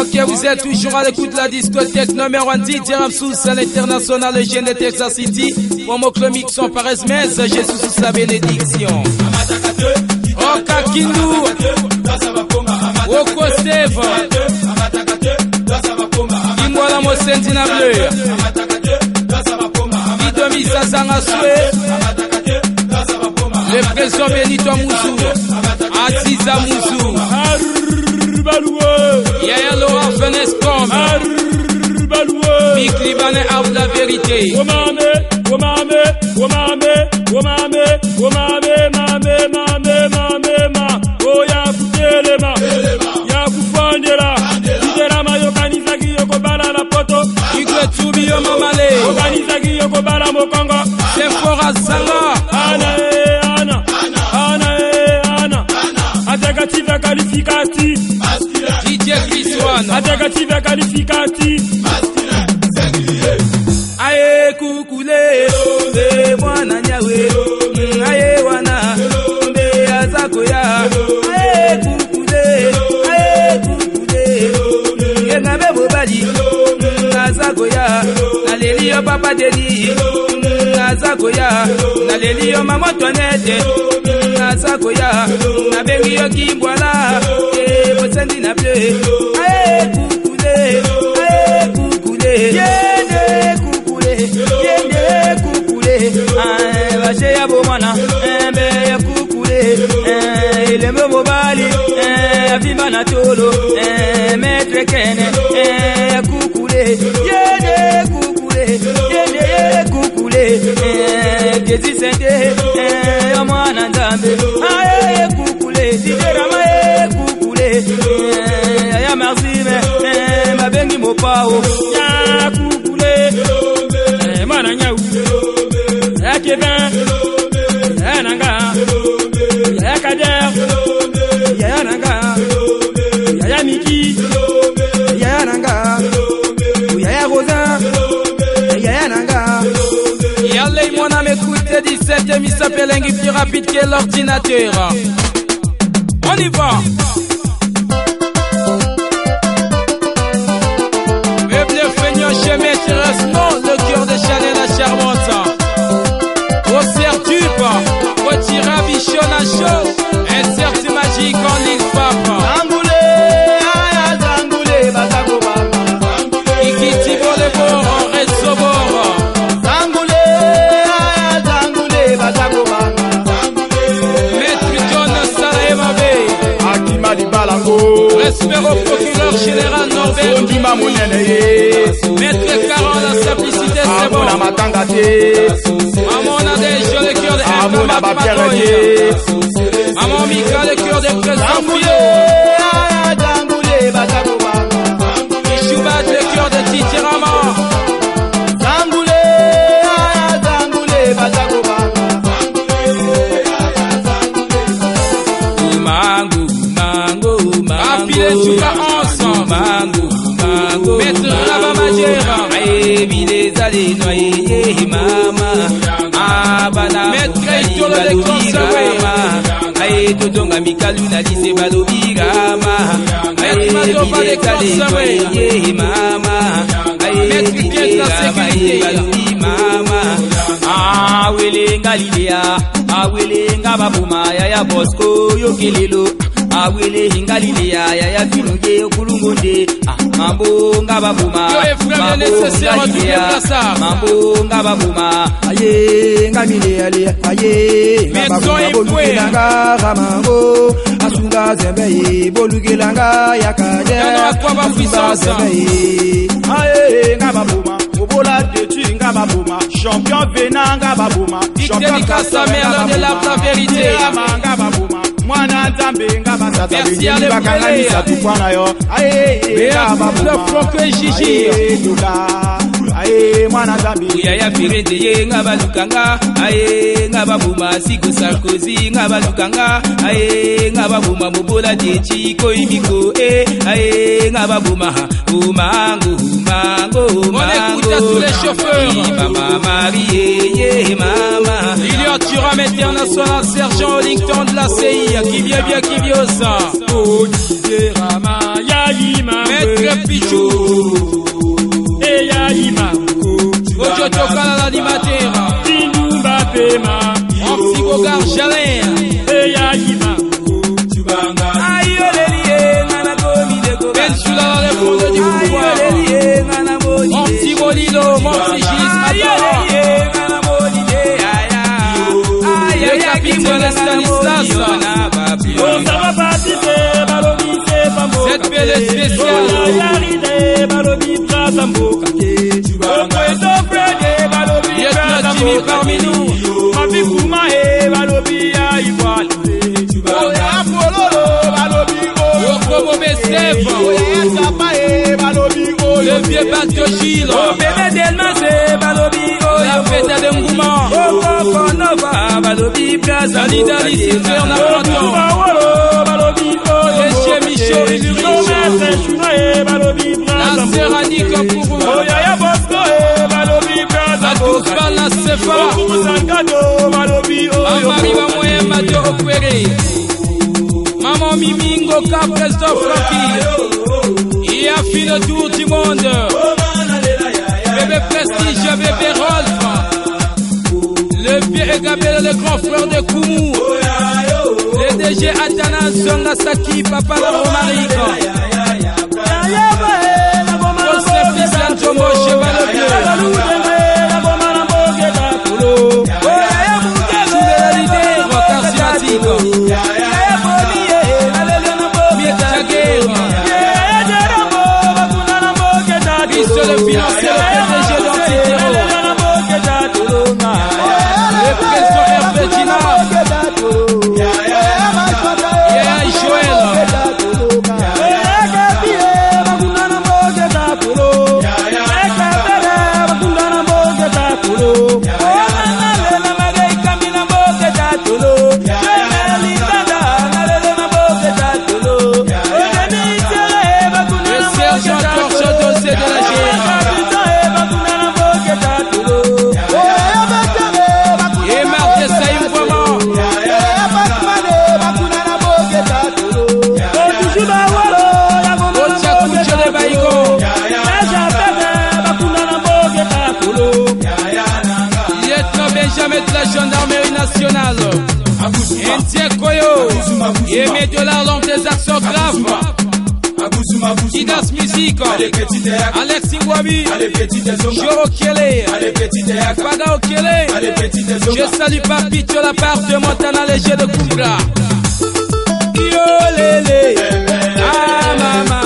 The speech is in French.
Ok, vous êtes toujours à l'écoute de la discothèque numéro 1 DJ Ramsous à l'international, jeune de Texas City. Pour mon clomic son par mes, Jésus sous sa bénédiction. Oka Kindu, Oko Steve, Imwala Mosendi na bleu, Idomi Sazanga Swe, le président Benito Mouzou, Aziza Mouzou, Mick Libanais Arbre la vérité. Womame, womame, womame, womame, womame, mame, mame, mame, ma. Oh, ya kutelema, ya kufondela. Iterama yokanisaki yokobala na poto. Igwe Tubi yo mamale, Yokanisaki yokobala mokongo. Sephora Zanga, Ana e ana, ana e ana. Atakativa qualificati, DJ Chris One. atakativa. elenga mpe mobali aza koya naleli yo papa deni aza koya naleli yo mama toinete aza koya nabengi yo kimbwala. E bosendi na bie aye kukule aye kukule. Yende kukule yende kukule. Bashe ya bomwana mbe ya kukule. Eh, elembe mobali eh, avimba na tolo. Aye kukule, dijerama ye kukule, eh, ya maxime, eh, mabengi mopao, âme écoute 17 il s'appelle un plus rapide que l'ordinateur. On y va. Au procureur général Norbert Ondima monene ye. Maître Caron, la simplicité, c'est bon. Amona matanga te. Maman, on a des jeux, le cœur de Amona Matoya. te. Maman Mika, le cœur des présidents bile zale noye, ye, mama. Ah, bana. Maître Aye, Itolo de balobi Conservé. gama. Aye, totonga mikalu na lise balobi gama. Aye, Maître Madoba de bile zale Conservé. noye, ye, mama. Aye, Maître bile Piètre la gama, sécurité. aye, balobi mama. Ah, wele ngalilia. Ah, wele ngababuma, yaya bosko, yokelelo. Awele hingalileya yaya filunge okulungunde Ah, mambo Yo, Ephraim, mambo fais ça. mambo ngababuma aye aye Maison ngababunga Ipwe. bolukelanga ramango asunga zembe ye bolukelanga Yana akwa ba puissance. aye ngababuma obola detu ngababuma champion vena ngababuma Big dédicace à Merlin de la- vérité. ngababuma mwana nzambenga basasabenyini bakanganyisa tukwana yo. Beababumaaula aye mwana nzambe uya ya firede ye nga balukanga aye nga babuma sigo sarkozy nga balukanga aye nga babuma mobola deci koyimiko e. Aye nga babuma umango umango umango mama marie yema international sergent Hollington de la CIA Kibia bia kibiosa Odizerama Yaima Maître Pichou. Et Yaima Ojo Tokala l'animateur Tinumba Pema Amsibogar Jalère ya denguma okokonova balobi plaza lidali siterne amanto balobi oyo micho ibirikomese shuna e balobi balobi plaza. Maman Mimi Ngoka, président Il a le tour du monde. Bébé Prestige, bébé Rolf. Le vieux Gabel, le grand frère de Koumou. Oh, le DG son Songasaki, papa la Biko, Alexis Wabi, Joro Kele, Faga Okele, je salue Papi la part de Montana Léger de Koumbra. Yo lele, ah.